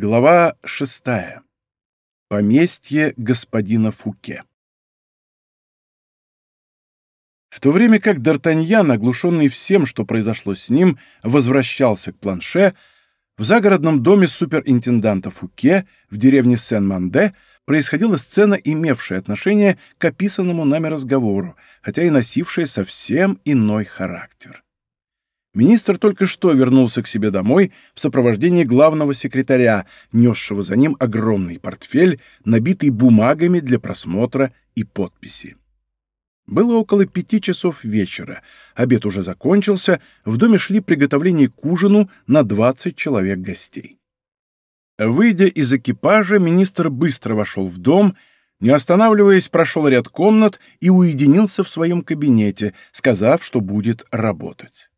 Глава шестая. Поместье господина Фуке. В то время как Д'Артаньян, оглушенный всем, что произошло с ним, возвращался к планше, в загородном доме суперинтенданта Фуке в деревне Сен-Манде происходила сцена, имевшая отношение к описанному нами разговору, хотя и носившая совсем иной характер. Министр только что вернулся к себе домой в сопровождении главного секретаря, несшего за ним огромный портфель, набитый бумагами для просмотра и подписи. Было около пяти часов вечера, обед уже закончился, в доме шли приготовления к ужину на 20 человек гостей. Выйдя из экипажа, министр быстро вошел в дом, не останавливаясь, прошел ряд комнат и уединился в своем кабинете, сказав, что будет работать.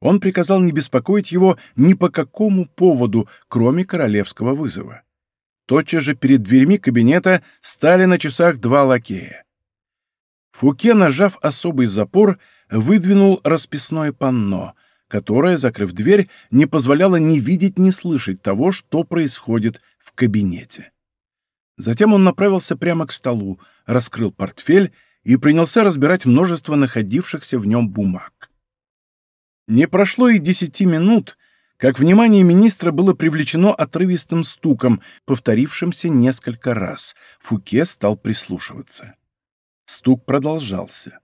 Он приказал не беспокоить его ни по какому поводу, кроме королевского вызова. Тотчас же перед дверьми кабинета стали на часах два лакея. Фуке, нажав особый запор, выдвинул расписное панно, которое, закрыв дверь, не позволяло ни видеть, ни слышать того, что происходит в кабинете. Затем он направился прямо к столу, раскрыл портфель и принялся разбирать множество находившихся в нем бумаг. Не прошло и десяти минут, как внимание министра было привлечено отрывистым стуком, повторившимся несколько раз. Фуке стал прислушиваться. Стук продолжался.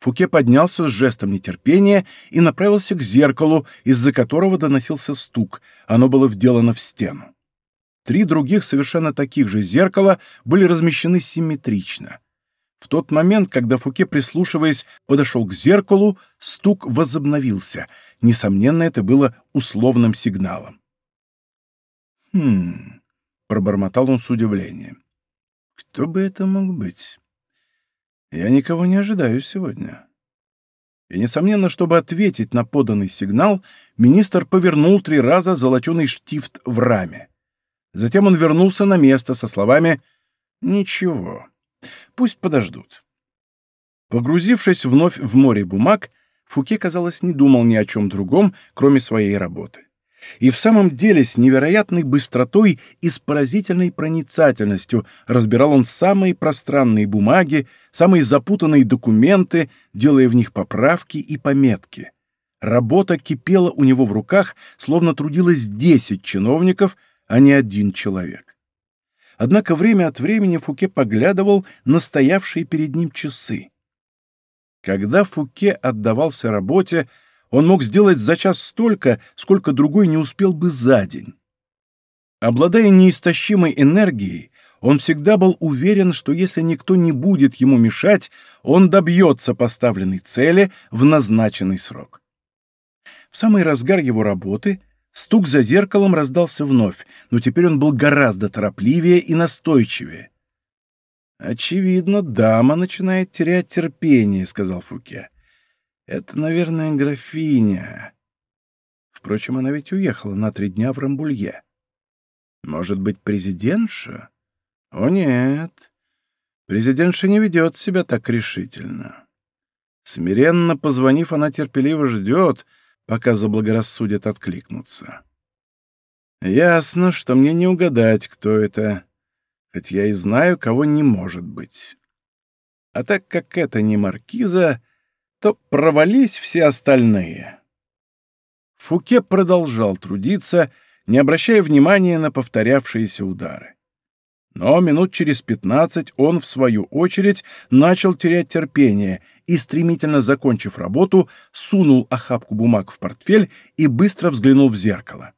Фуке поднялся с жестом нетерпения и направился к зеркалу, из-за которого доносился стук. Оно было вделано в стену. Три других совершенно таких же зеркала были размещены симметрично. В тот момент, когда Фуке, прислушиваясь, подошел к зеркалу, стук возобновился. Несомненно, это было условным сигналом. «Хм...» — пробормотал он с удивлением. «Кто бы это мог быть? Я никого не ожидаю сегодня». И, несомненно, чтобы ответить на поданный сигнал, министр повернул три раза золоченый штифт в раме. Затем он вернулся на место со словами «Ничего, Пусть подождут. Погрузившись вновь в море бумаг, Фуке, казалось, не думал ни о чем другом, кроме своей работы. И в самом деле с невероятной быстротой и с поразительной проницательностью разбирал он самые пространные бумаги, самые запутанные документы, делая в них поправки и пометки. Работа кипела у него в руках, словно трудилось десять чиновников, а не один человек. Однако время от времени Фуке поглядывал на стоявшие перед ним часы. Когда Фуке отдавался работе, он мог сделать за час столько, сколько другой не успел бы за день. Обладая неистощимой энергией, он всегда был уверен, что если никто не будет ему мешать, он добьется поставленной цели в назначенный срок. В самый разгар его работы — Стук за зеркалом раздался вновь, но теперь он был гораздо торопливее и настойчивее. «Очевидно, дама начинает терять терпение», — сказал Фуке. «Это, наверное, графиня. Впрочем, она ведь уехала на три дня в Рамбулье. Может быть, президентша? О, нет. Президентша не ведет себя так решительно. Смиренно позвонив, она терпеливо ждет, пока заблагорассудят откликнуться. Ясно, что мне не угадать, кто это, хоть я и знаю, кого не может быть. А так как это не маркиза, то провались все остальные. Фуке продолжал трудиться, не обращая внимания на повторявшиеся удары. Но минут через пятнадцать он, в свою очередь, начал терять терпение и, стремительно закончив работу, сунул охапку бумаг в портфель и быстро взглянул в зеркало.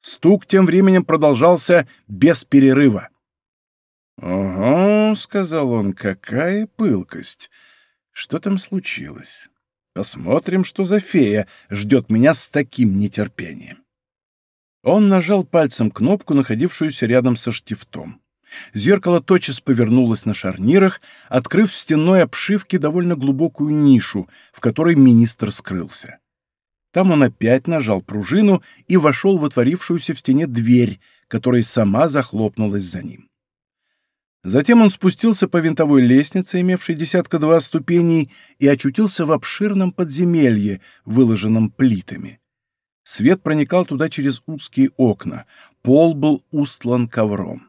Стук тем временем продолжался без перерыва. «Ого», — сказал он, — «какая пылкость! Что там случилось? Посмотрим, что за фея ждет меня с таким нетерпением». Он нажал пальцем кнопку, находившуюся рядом со штифтом. Зеркало тотчас повернулось на шарнирах, открыв в стенной обшивке довольно глубокую нишу, в которой министр скрылся. Там он опять нажал пружину и вошел в отворившуюся в стене дверь, которая сама захлопнулась за ним. Затем он спустился по винтовой лестнице, имевшей десятка-два ступеней, и очутился в обширном подземелье, выложенном плитами. Свет проникал туда через узкие окна. Пол был устлан ковром.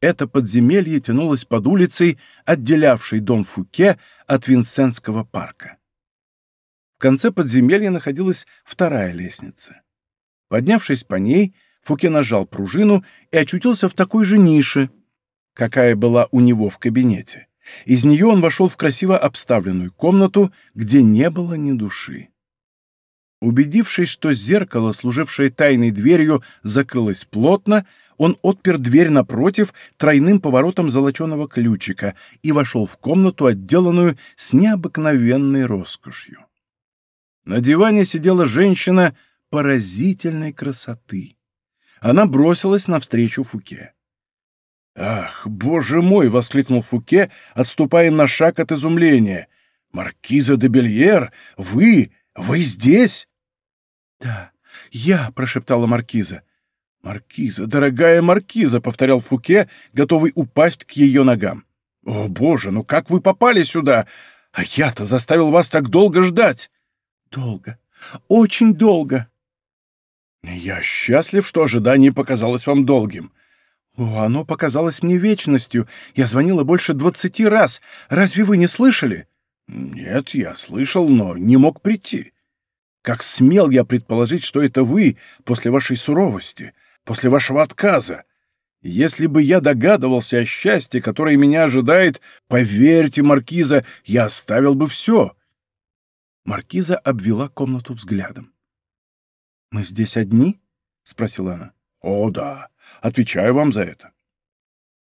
Это подземелье тянулось под улицей, отделявшей дом Фуке от Винсентского парка. В конце подземелья находилась вторая лестница. Поднявшись по ней, Фуке нажал пружину и очутился в такой же нише, какая была у него в кабинете. Из нее он вошел в красиво обставленную комнату, где не было ни души. Убедившись, что зеркало, служившее тайной дверью, закрылось плотно, он отпер дверь напротив тройным поворотом золоченого ключика и вошел в комнату, отделанную с необыкновенной роскошью. На диване сидела женщина поразительной красоты. Она бросилась навстречу Фуке. «Ах, боже мой!» — воскликнул Фуке, отступая на шаг от изумления. «Маркиза де Бельер, вы, вы здесь?» «Да, я!» — прошептала Маркиза. «Маркиза, дорогая Маркиза!» — повторял Фуке, готовый упасть к ее ногам. «О, боже, ну как вы попали сюда? А я-то заставил вас так долго ждать!» «Долго, очень долго!» «Я счастлив, что ожидание показалось вам долгим. О, оно показалось мне вечностью. Я звонила больше двадцати раз. Разве вы не слышали?» «Нет, я слышал, но не мог прийти. Как смел я предположить, что это вы после вашей суровости, после вашего отказа? Если бы я догадывался о счастье, которое меня ожидает, поверьте, Маркиза, я оставил бы все». Маркиза обвела комнату взглядом. «Мы здесь одни?» — спросила она. «О, да. Отвечаю вам за это».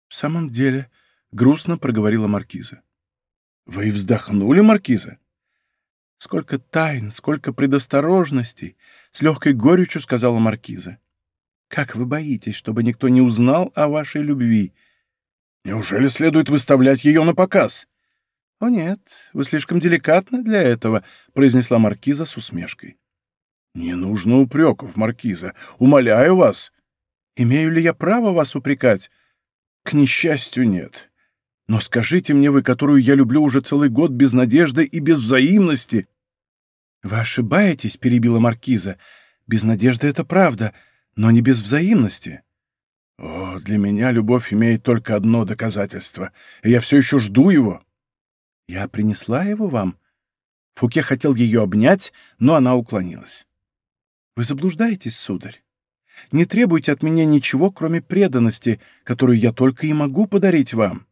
«В самом деле», — грустно проговорила Маркиза. «Вы вздохнули, Маркиза?» «Сколько тайн, сколько предосторожностей!» — с легкой горечью сказала Маркиза. «Как вы боитесь, чтобы никто не узнал о вашей любви?» «Неужели следует выставлять ее на показ?» «О нет, вы слишком деликатны для этого», — произнесла Маркиза с усмешкой. «Не нужно упреков, Маркиза. Умоляю вас. Имею ли я право вас упрекать? К несчастью, нет. Но скажите мне вы, которую я люблю уже целый год без надежды и без взаимности. Вы ошибаетесь, перебила маркиза. Без надежды это правда, но не без взаимности. О, для меня любовь имеет только одно доказательство, и я все еще жду его. Я принесла его вам. Фуке хотел ее обнять, но она уклонилась. Вы заблуждаетесь, сударь. Не требуйте от меня ничего, кроме преданности, которую я только и могу подарить вам».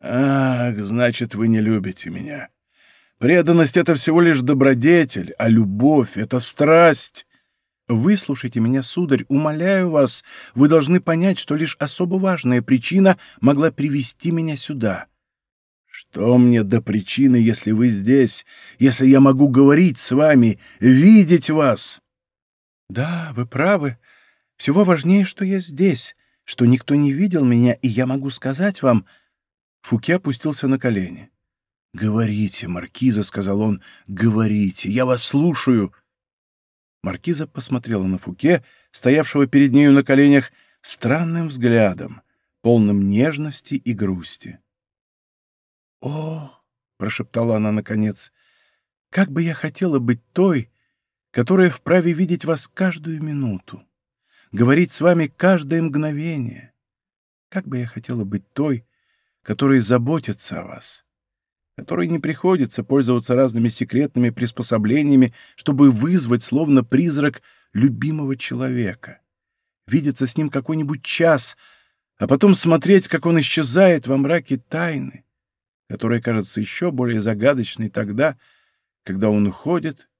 «Ах, значит, вы не любите меня. Преданность — это всего лишь добродетель, а любовь — это страсть». «Выслушайте меня, сударь, умоляю вас, вы должны понять, что лишь особо важная причина могла привести меня сюда». «Что мне до причины, если вы здесь, если я могу говорить с вами, видеть вас?» «Да, вы правы, всего важнее, что я здесь, что никто не видел меня, и я могу сказать вам...» Фуке опустился на колени. «Говорите, Маркиза», — сказал он, — «говорите, я вас слушаю». Маркиза посмотрела на Фуке, стоявшего перед нею на коленях, странным взглядом, полным нежности и грусти. «О!» — прошептала она наконец. «Как бы я хотела быть той, которая вправе видеть вас каждую минуту говорить с вами каждое мгновение. Как бы я хотела быть той, которая заботится о вас, которой не приходится пользоваться разными секретными приспособлениями, чтобы вызвать, словно призрак, любимого человека, видеться с ним какой-нибудь час, а потом смотреть, как он исчезает во мраке тайны, которая кажется еще более загадочной тогда, когда он уходит,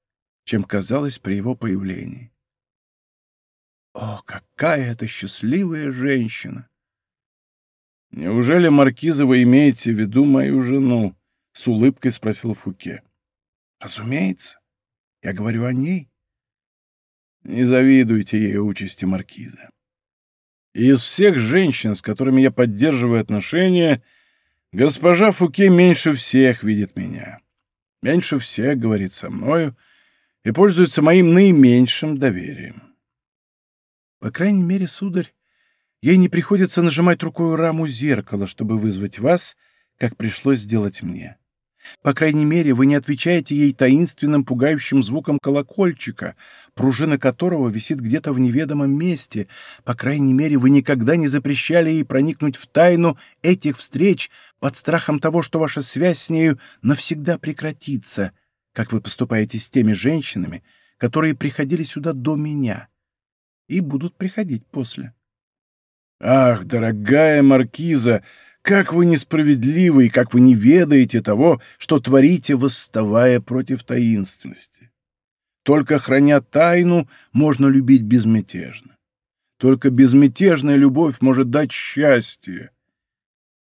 чем казалось при его появлении. О, какая это счастливая женщина! Неужели, Маркиза, вы имеете в виду мою жену? С улыбкой спросил Фуке. Разумеется. Я говорю о ней. Не завидуйте ей участи Маркиза. Из всех женщин, с которыми я поддерживаю отношения, госпожа Фуке меньше всех видит меня. Меньше всех говорит со мною и пользуется моим наименьшим доверием. По крайней мере, сударь, ей не приходится нажимать рукой раму зеркала, чтобы вызвать вас, как пришлось сделать мне. По крайней мере, вы не отвечаете ей таинственным пугающим звуком колокольчика, пружина которого висит где-то в неведомом месте. По крайней мере, вы никогда не запрещали ей проникнуть в тайну этих встреч под страхом того, что ваша связь с нею навсегда прекратится, как вы поступаете с теми женщинами, которые приходили сюда до меня и будут приходить после. «Ах, дорогая маркиза!» Как вы несправедливы и как вы не ведаете того, что творите, восставая против таинственности. Только храня тайну, можно любить безмятежно. Только безмятежная любовь может дать счастье.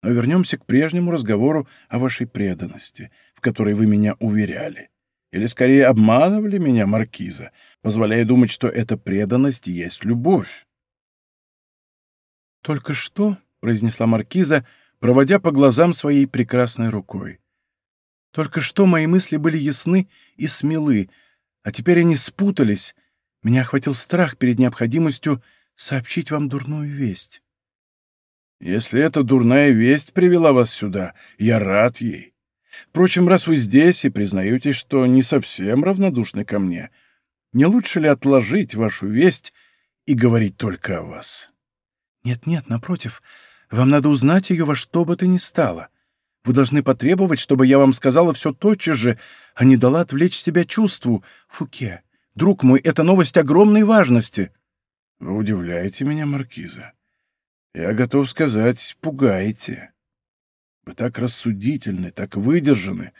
Но вернемся к прежнему разговору о вашей преданности, в которой вы меня уверяли. Или, скорее, обманывали меня, Маркиза, позволяя думать, что эта преданность есть любовь. «Только что», — произнесла Маркиза, — проводя по глазам своей прекрасной рукой. Только что мои мысли были ясны и смелы, а теперь они спутались. Меня охватил страх перед необходимостью сообщить вам дурную весть. Если эта дурная весть привела вас сюда, я рад ей. Впрочем, раз вы здесь и признаетесь, что не совсем равнодушны ко мне, не лучше ли отложить вашу весть и говорить только о вас? Нет-нет, напротив, вам надо узнать ее во что бы то ни стало. Вы должны потребовать, чтобы я вам сказала все тотчас же, а не дала отвлечь себя чувству. Фуке, друг мой, это новость огромной важности. Вы удивляете меня, Маркиза. Я готов сказать, пугаете. Вы так рассудительны, так выдержаны,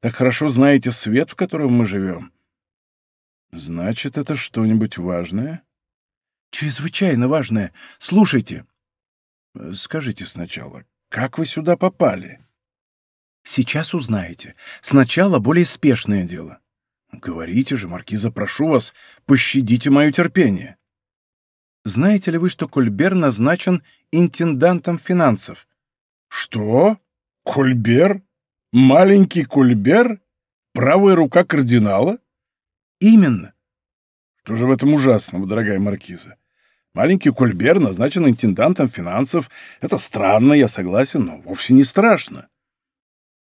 так хорошо знаете свет, в котором мы живем. Значит, это что-нибудь важное? Чрезвычайно важное. Слушайте. Скажите сначала, как вы сюда попали? Сейчас узнаете. Сначала более спешное дело. Говорите же, Маркиза, прошу вас, пощадите мое терпение. Знаете ли вы, что Кольбер назначен интендантом финансов? Что? Кольбер? Маленький Кольбер? Правая рука кардинала? Именно. Что же в этом ужасного, дорогая Маркиза? Маленький Кольбер назначен интендантом финансов. Это странно, я согласен, но вовсе не страшно.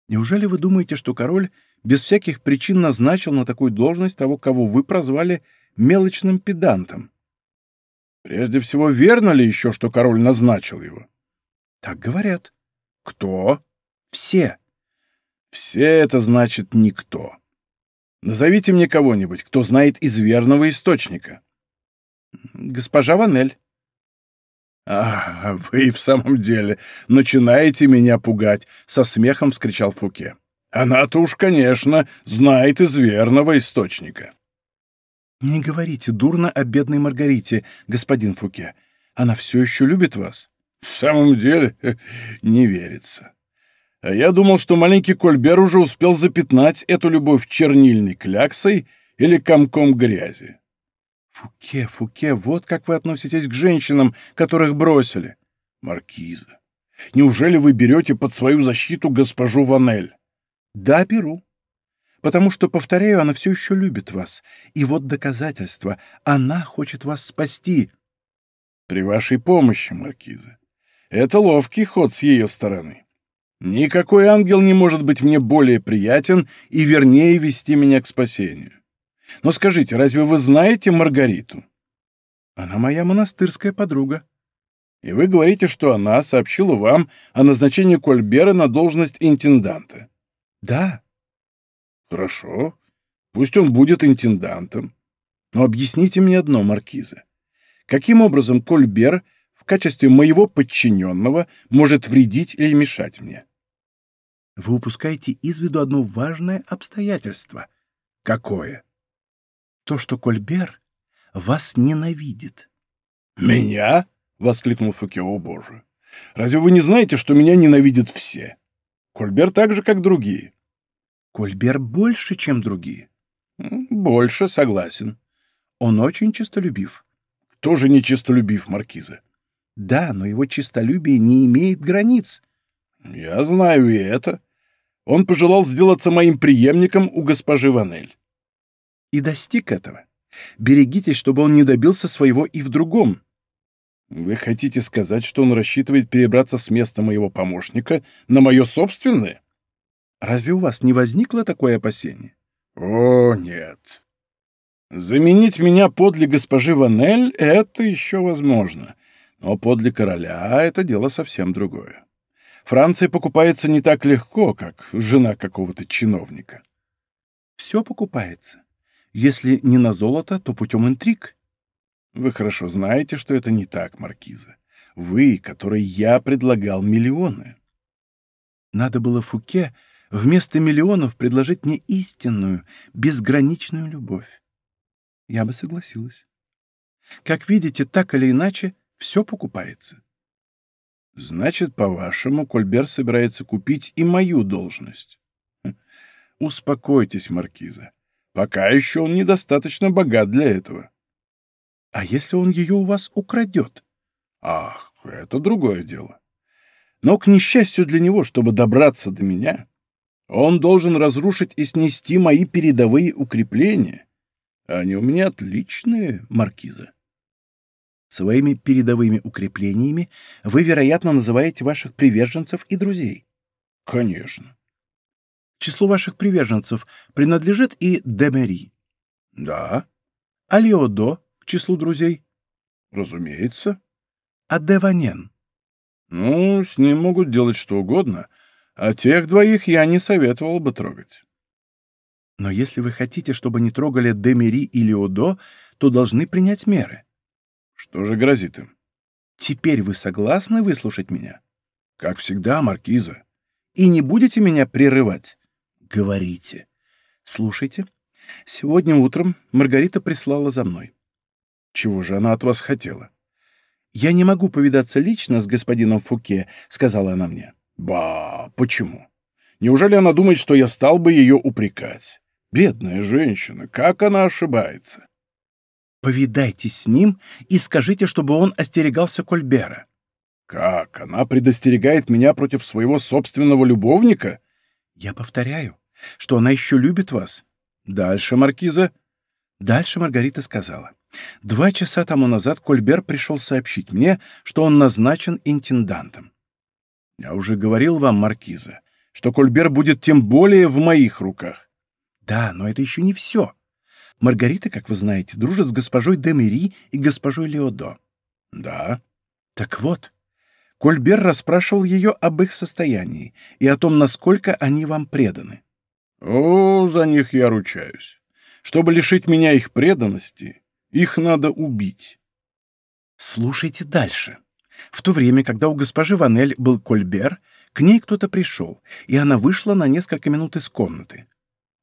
Неужели вы думаете, что король без всяких причин назначил на такую должность того, кого вы прозвали мелочным педантом? Прежде всего, верно ли еще, что король назначил его? Так говорят. Кто? Все. Все это значит никто. Назовите мне кого-нибудь, кто знает из верного источника. Госпожа Ванель. «А, вы и в самом деле начинаете меня пугать!» — со смехом вскричал Фуке. «Она-то уж, конечно, знает из верного источника». «Не говорите дурно о бедной Маргарите, господин Фуке. Она все еще любит вас». «В самом деле, не верится. А я думал, что маленький Кольбер уже успел запятнать эту любовь чернильной кляксой или комком грязи. Фуке, Фуке, вот как вы относитесь к женщинам, которых бросили. Маркиза, неужели вы берете под свою защиту госпожу Ванель? Да, беру. Потому что, повторяю, она все еще любит вас. И вот доказательство. Она хочет вас спасти. При вашей помощи, Маркиза. Это ловкий ход с ее стороны. Никакой ангел не может быть мне более приятен и вернее вести меня к спасению. Но скажите, разве вы знаете Маргариту? Она моя монастырская подруга. И вы говорите, что она сообщила вам о назначении Кольбера на должность интенданта? Да. Хорошо. Пусть он будет интендантом. Но объясните мне одно, Маркиза. Каким образом Кольбер в качестве моего подчиненного может вредить или мешать мне? Вы упускаете из виду одно важное обстоятельство. Какое? То, что Кольбер вас ненавидит. «Меня?» — воскликнул Фуке, о боже. «Разве вы не знаете, что меня ненавидят все? Кольбер так же, как другие». «Кольбер больше, чем другие». «Больше, согласен». «Он очень честолюбив». «Кто же не честолюбив, Маркиза?» «Да, но его честолюбие не имеет границ». «Я знаю и это. Он пожелал сделаться моим преемником у госпожи Ванель и достиг этого. Берегитесь, чтобы он не добился своего и в другом. Вы хотите сказать, что он рассчитывает перебраться с места моего помощника на мое собственное? Разве у вас не возникло такое опасение? О, нет. Заменить меня подле госпожи Ванель — это еще возможно. Но подле короля — это дело совсем другое. Франция покупается не так легко, как жена какого-то чиновника. Все покупается. Если не на золото, то путем интриг. Вы хорошо знаете, что это не так, Маркиза. Вы, которой я предлагал миллионы. Надо было Фуке вместо миллионов предложить мне истинную, безграничную любовь. Я бы согласилась. Как видите, так или иначе, все покупается. Значит, по-вашему, Кольбер собирается купить и мою должность. Хм. Успокойтесь, Маркиза. Пока еще он недостаточно богат для этого. А если он ее у вас украдет? Ах, это другое дело. Но, к несчастью для него, чтобы добраться до меня, он должен разрушить и снести мои передовые укрепления. Они у меня отличные, Маркиза. Своими передовыми укреплениями вы, вероятно, называете ваших приверженцев и друзей. Конечно. К числу ваших приверженцев принадлежит и Демери. Да. А Леодо к числу друзей? Разумеется. А Деванен? Ну, с ним могут делать что угодно, а тех двоих я не советовал бы трогать. Но если вы хотите, чтобы не трогали Демери и Леодо, то должны принять меры. Что же грозит им? Теперь вы согласны выслушать меня? Как всегда, Маркиза. И не будете меня прерывать? Говорите. Слушайте. Сегодня утром Маргарита прислала за мной. Чего же она от вас хотела? Я не могу повидаться лично с господином Фуке, сказала она мне. Ба, почему? Неужели она думает, что я стал бы ее упрекать? Бедная женщина, как она ошибается? Повидайтесь с ним и скажите, чтобы он остерегался Кольбера. Как? Она предостерегает меня против своего собственного любовника? Я повторяю, что она еще любит вас. Дальше, Маркиза? Дальше Маргарита сказала. Два часа тому назад Кольбер пришел сообщить мне, что он назначен интендантом. Я уже говорил вам, Маркиза, что Кольбер будет тем более в моих руках. Да, но это еще не все. Маргарита, как вы знаете, дружит с госпожой Демери и госпожой Леодо. Да. Так вот, Кольбер расспрашивал ее об их состоянии и о том, насколько они вам преданы. О, за них я ручаюсь. Чтобы лишить меня их преданности, их надо убить. Слушайте дальше. В то время, когда у госпожи Ванель был Кольбер, к ней кто-то пришел, и она вышла на несколько минут из комнаты.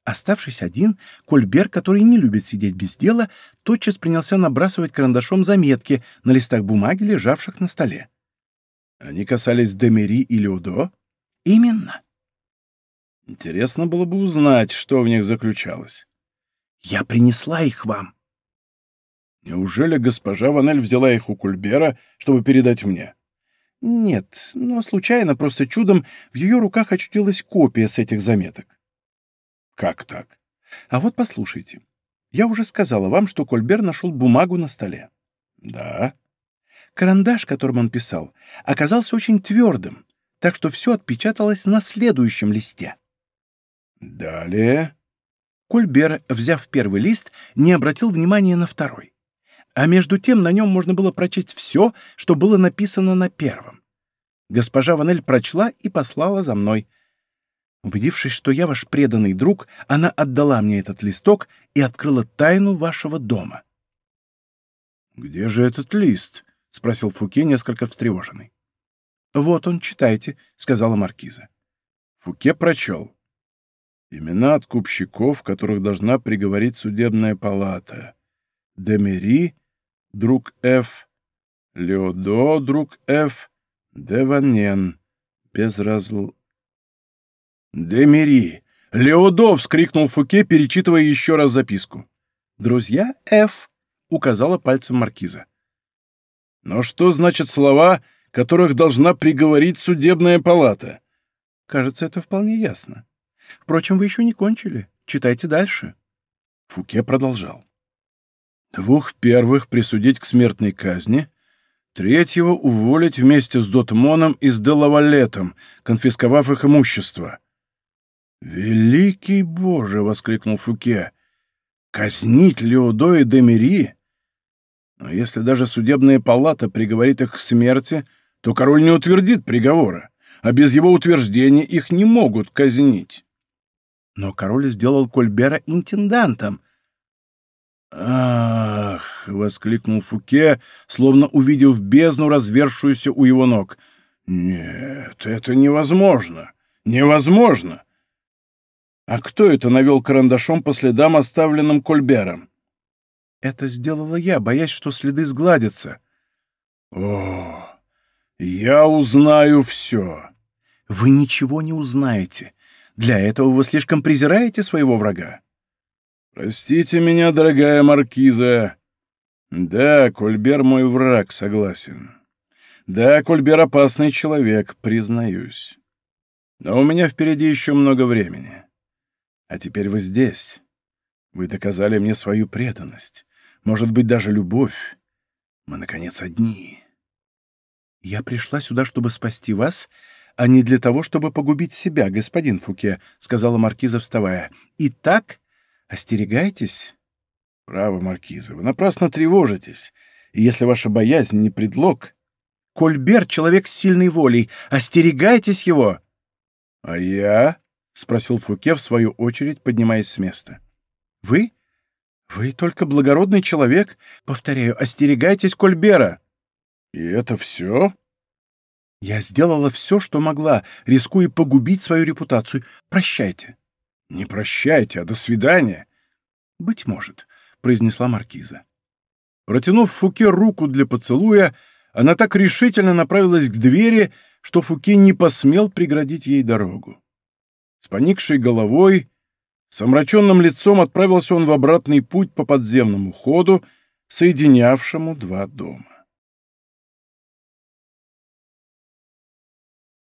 Оставшись один, Кольбер, который не любит сидеть без дела, тотчас принялся набрасывать карандашом заметки на листах бумаги, лежавших на столе. Они касались Демери и Людо? Именно. Интересно было бы узнать, что в них заключалось. Я принесла их вам. Неужели госпожа Ванель взяла их у Кульбера, чтобы передать мне? Нет, но случайно, просто чудом, в ее руках очутилась копия с этих заметок. Как так? А вот послушайте. Я уже сказала вам, что Кольбер нашел бумагу на столе. Да. Карандаш, которым он писал, оказался очень твердым, так что все отпечаталось на следующем листе. Далее. Кольбер, взяв первый лист, не обратил внимания на второй. А между тем на нем можно было прочесть все, что было написано на первом. Госпожа Ванель прочла и послала за мной. Убедившись, что я ваш преданный друг, она отдала мне этот листок и открыла тайну вашего дома. «Где же этот лист?» — спросил Фуке, несколько встревоженный. «Вот он, читайте», — сказала маркиза. Фуке прочел. «Имена откупщиков, которых должна приговорить судебная палата. Демери, друг Ф. Леодо, друг Ф. Деванен, без разл... «Демери! Леодо!» — вскрикнул Фуке, перечитывая еще раз записку. «Друзья Ф», — указала пальцем маркиза. «Но что значат слова, которых должна приговорить судебная палата?» «Кажется, это вполне ясно. Впрочем, вы еще не кончили. Читайте дальше». Фуке продолжал. «Двух первых присудить к смертной казни, третьего уволить вместе с Дотмоном и с Делавалетом, конфисковав их имущество» «Великий Боже!» — воскликнул Фуке. «Казнить Леодо и Демери? Но если даже судебная палата приговорит их к смерти, то король не утвердит приговора, а без его утверждения их не могут казнить». Но король сделал Кольбера интендантом. «Ах!» — воскликнул Фуке, словно увидев бездну, развершуюся у его ног. «Нет, это невозможно! Невозможно!» «А кто это навел карандашом по следам, оставленным Кольбером?» «Это сделала я, боясь, что следы сгладятся». «О, я узнаю все!» «Вы ничего не узнаете. Для этого вы слишком презираете своего врага». «Простите меня, дорогая маркиза. Да, Кольбер мой враг, согласен. Да, Кольбер опасный человек, признаюсь. Но у меня впереди еще много времени. А теперь вы здесь. Вы доказали мне свою преданность, может быть, даже любовь. Мы, наконец, одни. Я пришла сюда, чтобы спасти вас, а не для того, чтобы погубить себя, господин Фуке, сказала маркиза, вставая. Итак, остерегайтесь. Право, маркиза, вы напрасно тревожитесь. И если ваша боязнь не предлог... Кольбер — человек с сильной волей. Остерегайтесь его. А я? — спросил Фуке, в свою очередь, поднимаясь с места. «Вы? Вы только благородный человек. Повторяю, остерегайтесь Кольбера». «И это все?» «Я сделала все, что могла, рискуя погубить свою репутацию. Прощайте». «Не прощайте, а до свидания». «Быть может», — произнесла маркиза. Протянув Фуке руку для поцелуя, она так решительно направилась к двери, что Фуке не посмел преградить ей дорогу. С поникшей головой, с омраченным лицом отправился он в обратный путь по подземному ходу, соединявшему два дома.